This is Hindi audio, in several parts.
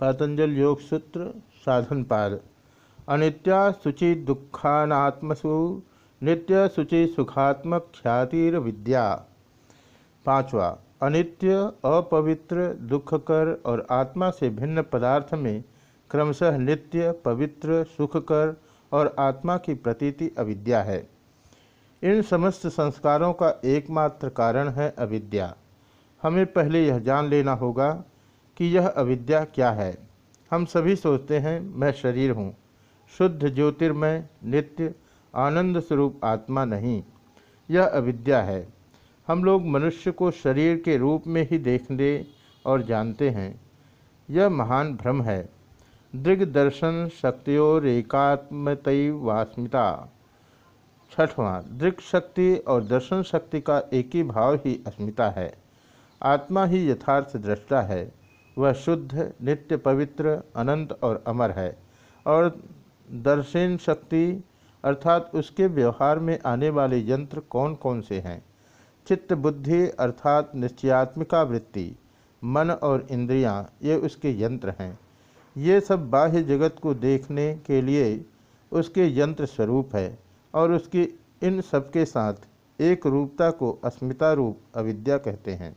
पातंजल योग सूत्र साधन पाद अनित्या शुचि दुखानात्मसु नित्य शुचि सुखात्मक ख्यातिर विद्या पांचवा, अनित्य, अपवित्र, दुखकर और आत्मा से भिन्न पदार्थ में क्रमशः नित्य, पवित्र, सुखकर और आत्मा की प्रतीति अविद्या है। इन समस्त संस्कारों का एकमात्र कारण है अविद्या। हमें पहले यह जान लेना होगा कि यह अविद्या क्या है? हम सभी सोचते हैं, मैं शरीर हूँ। शुद्ध ज्योतिर्मय, नित्य आनंद स्वरूप आत्मा नहीं। यह अविद्या है। हम लोग मनुष्य को शरीर के रूप में ही देखने और जानते हैं। यह महान भ्रम है। दृग्दर्शन शक्तियोरेकात्मतई वास्मिता। छठवां दृक् शक्ति और दर्शन शक्ति का एक ही भाव ही अस्मिता है। आत्मा ही यथार्थ दृष्टा है। वह शुद्ध, नित्य, पवित्र, अनंत और अमर है। और दर्शन शक्ति अर्थात उसके व्यवहार में आने वाले यंत्र कौन कौन से हैं? चित्त बुद्धि अर्थात निश्चयात्मिका वृत्ति मन और इंद्रियाँ, ये उसके यंत्र हैं। ये सब बाह्य जगत को देखने के लिए उसके यंत्र स्वरूप है और उसकी इन सबके साथ एक रूपता को अस्मिता रूप अविद्या कहते हैं।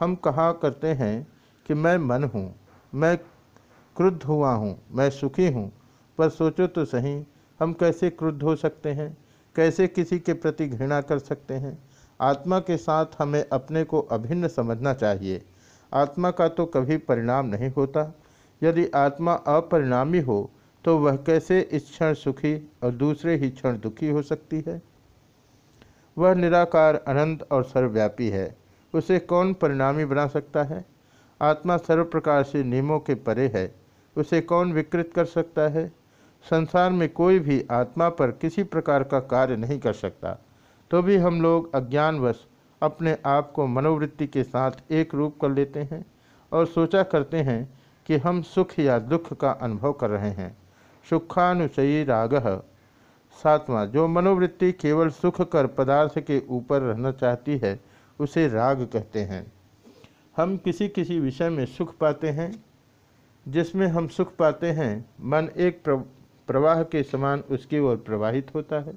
हम कहा करते हैं? कि मैं मन हूँ, मैं क्रुद्ध हुआ हूँ, मैं सुखी हूँ। पर सोचो तो सही, हम कैसे क्रुद्ध हो सकते हैं? कैसे किसी के प्रति घृणा कर सकते हैं? आत्मा के साथ हमें अपने को अभिन्न समझना चाहिए। आत्मा का तो कभी परिणाम नहीं होता। यदि आत्मा अपरिणामी हो तो वह कैसे इस क्षण सुखी और दूसरे ही क्षण दुखी हो सकती है? वह निराकार, अनंत और सर्वव्यापी है। उसे कौन परिणामी बना सकता है? आत्मा सर्व प्रकार से नियमों के परे है, उसे कौन विकृत कर सकता है? संसार में कोई भी आत्मा पर किसी प्रकार का कार्य नहीं कर सकता तो भी हम लोग अज्ञानवश अपने आप को मनोवृत्ति के साथ एक रूप कर लेते हैं और सोचा करते हैं कि हम सुख या दुख का अनुभव कर रहे हैं। सुखानुशयी राग। सातवां, जो मनोवृत्ति केवल सुख कर पदार्थ के ऊपर रहना चाहती है, उसे राग कहते हैं। हम किसी किसी विषय में सुख पाते हैं, जिसमें हम सुख पाते हैं, मन एक प्रवाह के समान उसकी ओर प्रवाहित होता है।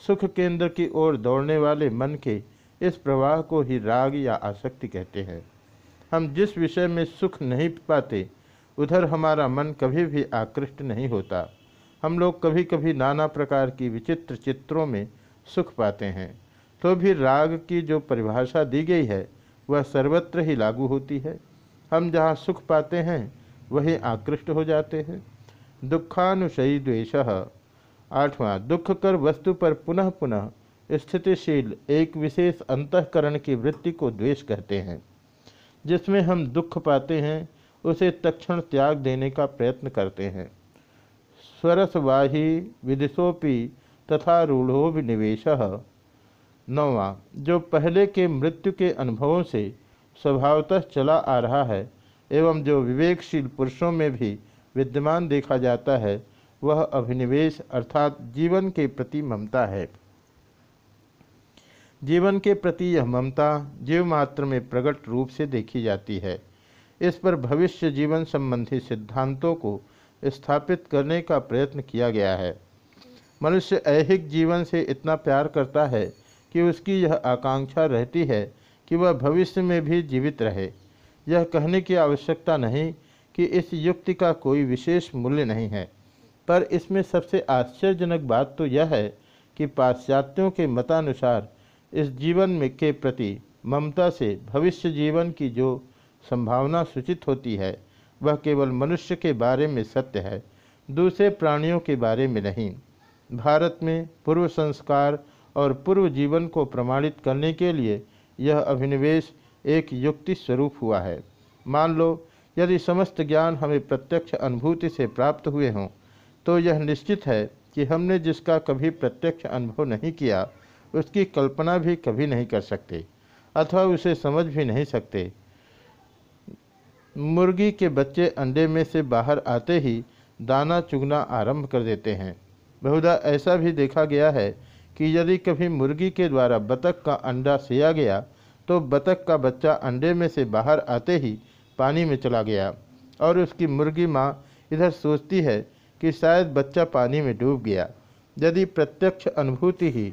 सुख केंद्र की ओर दौड़ने वाले मन के इस प्रवाह को ही राग या आसक्ति कहते हैं। हम जिस विषय में सुख नहीं पाते, उधर हमारा मन कभी भी आकृष्ट नहीं होता। हम लोग कभी कभी नाना प्रकार की विचित्र चित्रों में सुख पाते हैं। तो भी राग की जो परिभाषा दी गई है वह सर्वत्र ही लागू होती है। हम जहाँ सुख पाते हैं, वही आकृष्ट हो जाते हैं। दुखानुशयी द्वेष। आठवां, दुख कर वस्तु पर पुनः पुनः स्थितिशील एक विशेष अंतकरण की वृत्ति को द्वेष कहते हैं। जिसमें हम दुख पाते हैं, उसे तक्षण त्याग देने का प्रयत्न करते हैं। स्वरसवाही विदिशोपि तथा रूढ़ो निवेश नौवा, जो पहले के मृत्यु के अनुभवों से स्वभावतः चला आ रहा है, एवं जो विवेकशील पुरुषों में भी विद्यमान देखा जाता है, वह अभिनिवेश अर्थात जीवन के प्रति ममता है। जीवन के प्रति यह ममता जीव मात्र में प्रकट रूप से देखी जाती है। इस पर भविष्य जीवन संबंधी सिद्धांतों को स्थापित करने का प्रयत्न किया गया है। मनुष्य ऐहिक जीवन से इतना प्यार करता है कि उसकी यह आकांक्षा रहती है कि वह भविष्य में भी जीवित रहे। यह कहने की आवश्यकता नहीं कि इस युक्ति का कोई विशेष मूल्य नहीं है। पर इसमें सबसे आश्चर्यजनक बात तो यह है कि पाश्चात्यों के मतानुसार इस जीवन में के प्रति ममता से भविष्य जीवन की जो संभावना सूचित होती है, वह केवल मनुष्य के बारे में सत्य है, दूसरे प्राणियों के बारे में नहीं। भारत में पूर्व संस्कार और पूर्व जीवन को प्रमाणित करने के लिए यह अभिनिवेश एक युक्ति स्वरूप हुआ है। मान लो, यदि समस्त ज्ञान हमें प्रत्यक्ष अनुभूति से प्राप्त हुए हों तो यह निश्चित है कि हमने जिसका कभी प्रत्यक्ष अनुभव नहीं किया, उसकी कल्पना भी कभी नहीं कर सकते, अथवा उसे समझ भी नहीं सकते। मुर्गी के बच्चे अंडे में से बाहर आते ही दाना चुगना आरंभ कर देते हैं। बहुधा ऐसा भी देखा गया है कि यदि कभी मुर्गी के द्वारा बतख का अंडा सिया गया तो बतख का बच्चा अंडे में से बाहर आते ही पानी में चला गया और उसकी मुर्गी माँ इधर सोचती है कि शायद बच्चा पानी में डूब गया। यदि प्रत्यक्ष अनुभूति ही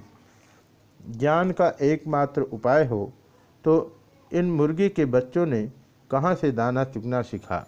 ज्ञान का एकमात्र उपाय हो तो इन मुर्गी के बच्चों ने कहाँ से दाना चुगना सीखा?